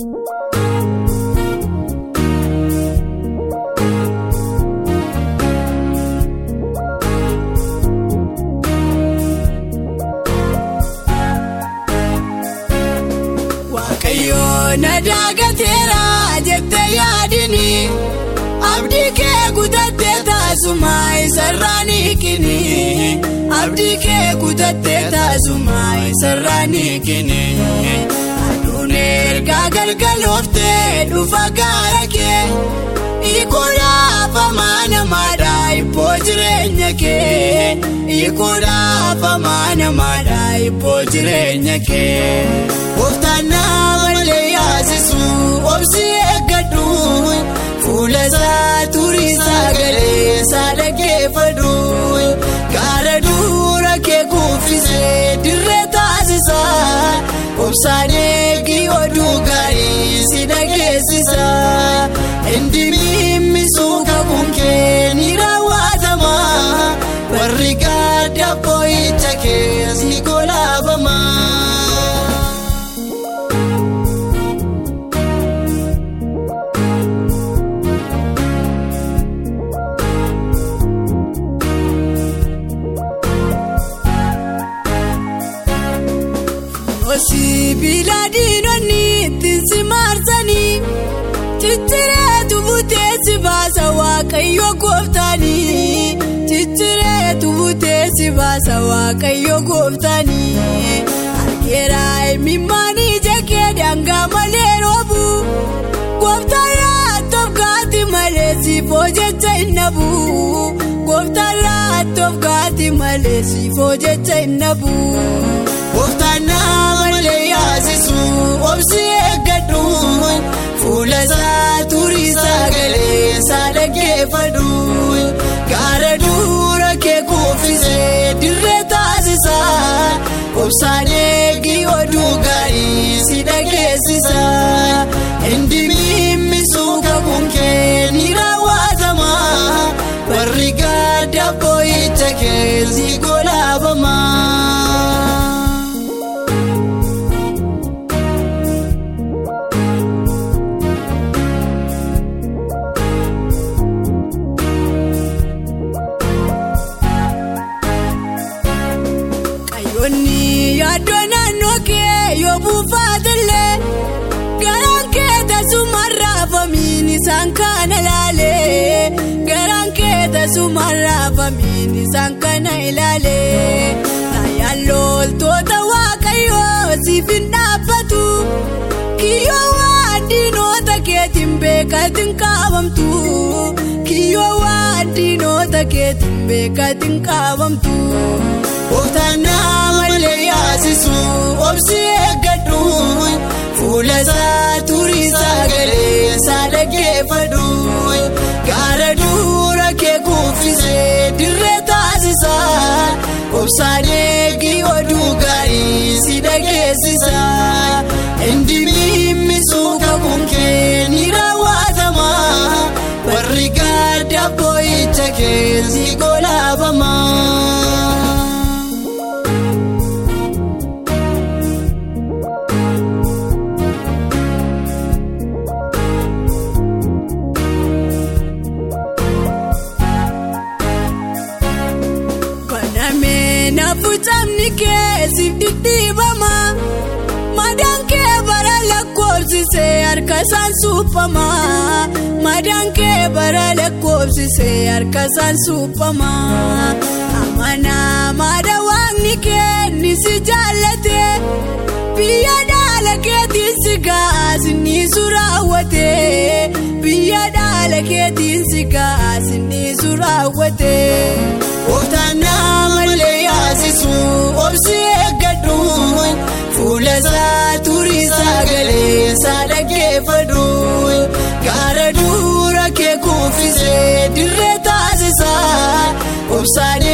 na daagateera jettee yaadini abdii kee kutattee taasuma isarraa niikini abdii kee kutattee taasuma isarraa niikini galgalooftee dhufa gaara kee ikuudhaaf amaa namaadha ibboo jireenya kee ikuudhaaf amaa namaadha ibboo jireenya kee. Kooftaanaa malee yaasisu obsi eeggadhu fuula isaa turii sagalee isaa dhaggeeffadhu gaara dura kee kuufisee dirree taasisa dhageessisa indi mimmisuu kakuun kee ni raawwatama warri gaadda boo'icha kees ni kolaafama. Sibiila diinonni waaqayyo gooftanii ciccireetu butee si baasa waaqayyo gooftanii argeera imimmaanii jakee daangaa malee roobu gooftarraa tofkaati malee siifoo jecha hin nabu gooftarraa tofkaati malee siifoo jecha hin nabu. Kooftaanaa malee yaasisu obsi eeggadhu obsaan eegi oduu gaarii si dhageessisa indi mimmisuu kakuun kee ni raawwatama warri gaadda boo'icha keessi kolaafama. Yaaddoo naannoo kee yoo buufaatellee garaan kee tasumarraa famiin isaan kana ilaalee garaan kee tasumarraa famiin isaan kana ilaalee taayaan loltoota waaqayyoo siif hin dhaabbatu kiyyoo waan diinota keetiin beekatiin qaabamtu kiyyoo waan diinota keetiin beekatiin qaabamtu. Kooftaanaa malee yaasisu obsi eeggadhu fuula isaa turii isaa dhaggeeffadhu gaara dura kee kuufisee dirree taasisa obsaan eegi oduu gaarii si dhageessisa indi mimmisuu kakuun kee ni raawwatama warri gaadda boo'icha keessi Nafuutamni keessiif dhidhiibama madaan kee bara lakkoofsisee harka isaan suuphama madaan kee bara lakkoofsisee harka isaan suuphama amanaa maada waaqni kee si jaallate biyya dhaala keetiin si gaasni suraawwate biyya dhaala keetiin si gaasni suraawwate. Gaara dura